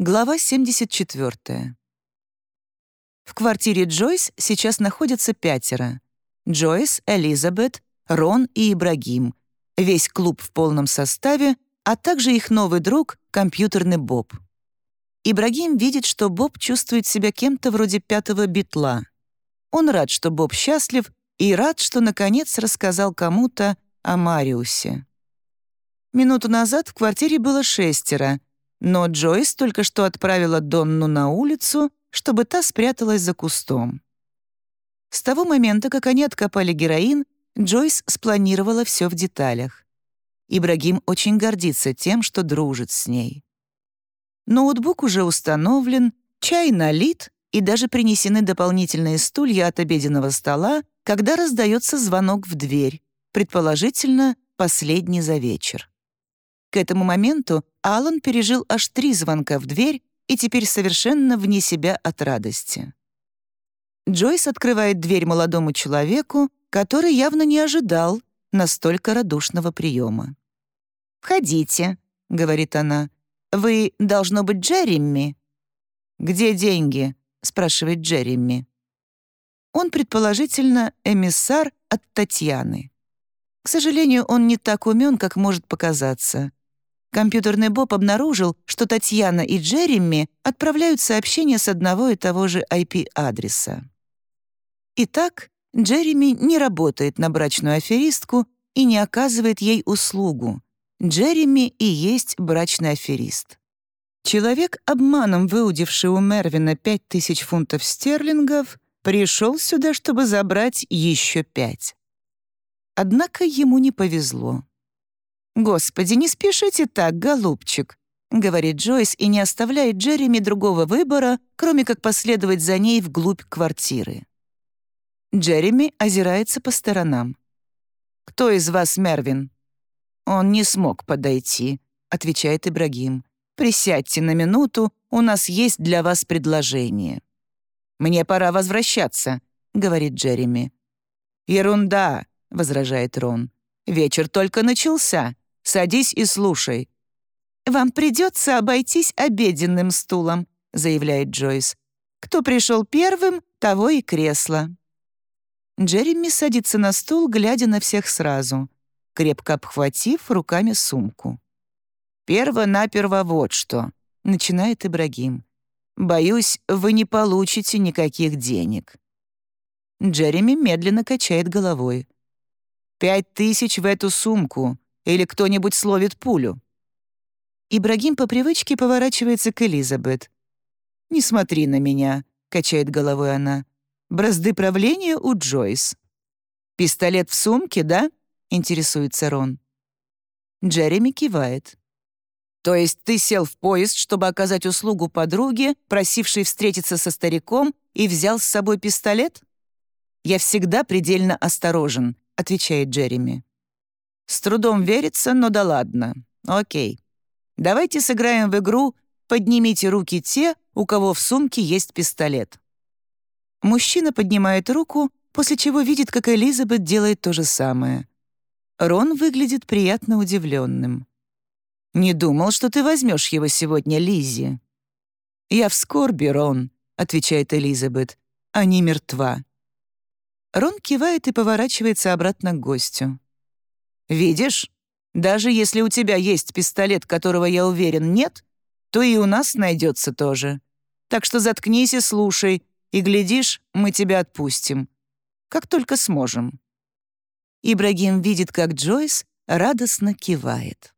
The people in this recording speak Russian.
Глава 74. В квартире Джойс сейчас находятся пятеро. Джойс, Элизабет, Рон и Ибрагим. Весь клуб в полном составе, а также их новый друг, компьютерный Боб. Ибрагим видит, что Боб чувствует себя кем-то вроде пятого битла. Он рад, что Боб счастлив, и рад, что наконец рассказал кому-то о Мариусе. Минуту назад в квартире было шестеро, но Джойс только что отправила Донну на улицу, чтобы та спряталась за кустом. С того момента, как они откопали героин, Джойс спланировала все в деталях. Ибрагим очень гордится тем, что дружит с ней. Ноутбук уже установлен, чай налит и даже принесены дополнительные стулья от обеденного стола, когда раздается звонок в дверь, предположительно, последний за вечер. К этому моменту Алан пережил аж три звонка в дверь и теперь совершенно вне себя от радости. Джойс открывает дверь молодому человеку, который явно не ожидал настолько радушного приема. «Входите», — говорит она. «Вы, должно быть, Джереми?» «Где деньги?» — спрашивает Джереми. Он, предположительно, эмиссар от Татьяны. К сожалению, он не так умен, как может показаться. Компьютерный Боб обнаружил, что Татьяна и Джереми отправляют сообщения с одного и того же IP-адреса. Итак, Джереми не работает на брачную аферистку и не оказывает ей услугу. Джереми и есть брачный аферист. Человек, обманом выудивший у Мервина 5000 фунтов стерлингов, пришел сюда, чтобы забрать еще пять. Однако ему не повезло. «Господи, не спешите так, голубчик», — говорит Джойс и не оставляет Джереми другого выбора, кроме как последовать за ней вглубь квартиры. Джереми озирается по сторонам. «Кто из вас Мервин?» «Он не смог подойти», — отвечает Ибрагим. «Присядьте на минуту, у нас есть для вас предложение». «Мне пора возвращаться», — говорит Джереми. «Ерунда», — возражает Рон. «Вечер только начался. Садись и слушай». «Вам придется обойтись обеденным стулом», — заявляет Джойс. «Кто пришел первым, того и кресло». Джереми садится на стул, глядя на всех сразу, крепко обхватив руками сумку. «Перво-наперво вот что», — начинает Ибрагим. «Боюсь, вы не получите никаких денег». Джереми медленно качает головой. «Пять тысяч в эту сумку. Или кто-нибудь словит пулю?» Ибрагим по привычке поворачивается к Элизабет. «Не смотри на меня», — качает головой она. «Бразды правления у Джойс». «Пистолет в сумке, да?» — интересуется Рон. Джереми кивает. «То есть ты сел в поезд, чтобы оказать услугу подруге, просившей встретиться со стариком, и взял с собой пистолет?» «Я всегда предельно осторожен», — отвечает Джереми. С трудом верится, но да ладно. Окей. Давайте сыграем в игру «Поднимите руки те, у кого в сумке есть пистолет». Мужчина поднимает руку, после чего видит, как Элизабет делает то же самое. Рон выглядит приятно удивленным. «Не думал, что ты возьмешь его сегодня, Лизи. «Я в скорби, Рон», — отвечает Элизабет. «Они мертва». Рон кивает и поворачивается обратно к гостю. Видишь, даже если у тебя есть пистолет, которого, я уверен, нет, то и у нас найдется тоже. Так что заткнись и слушай, и, глядишь, мы тебя отпустим. Как только сможем». Ибрагим видит, как Джойс радостно кивает.